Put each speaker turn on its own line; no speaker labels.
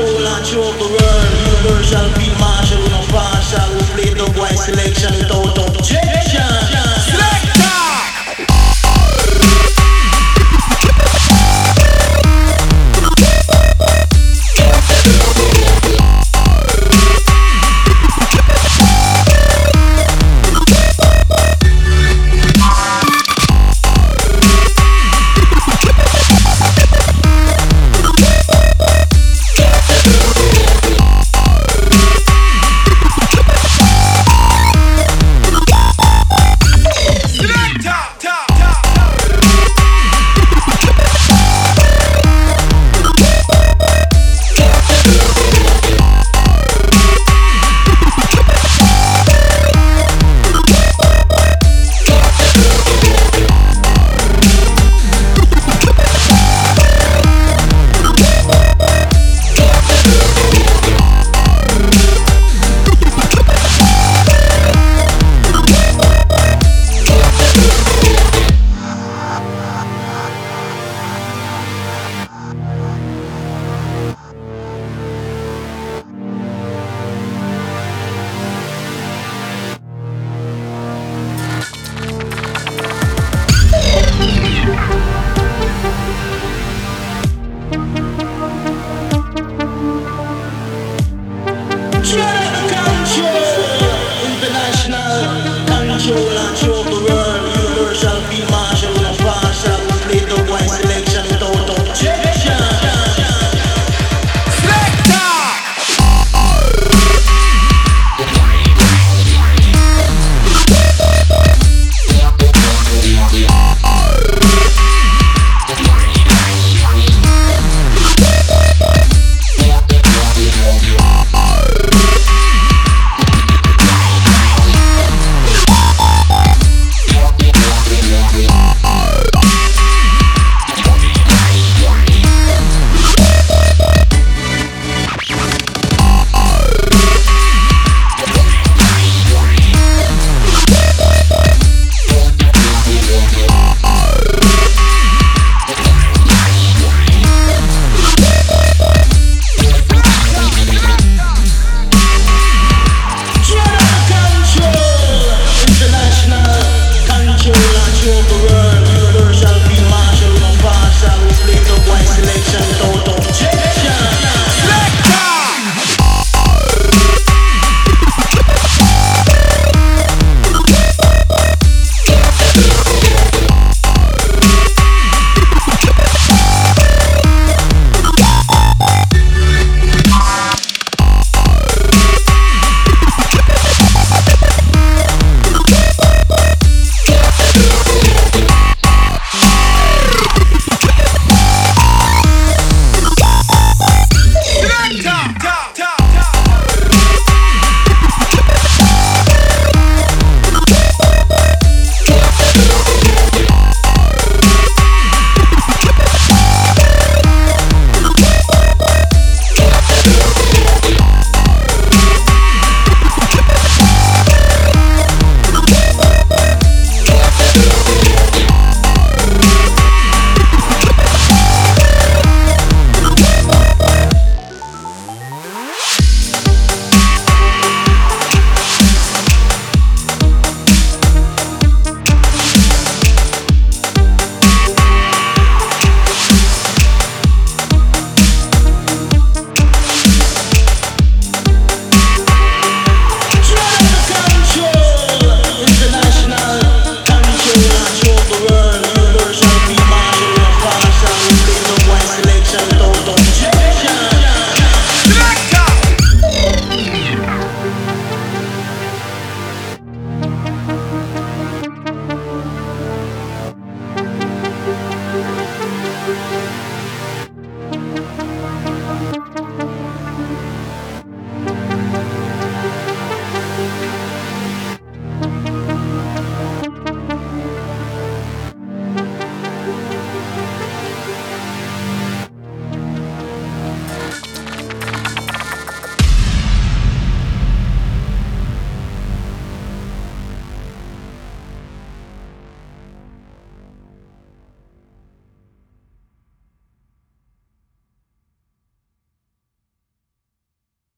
la chocolate shall be marshal non pas oublié de white selection Control, control.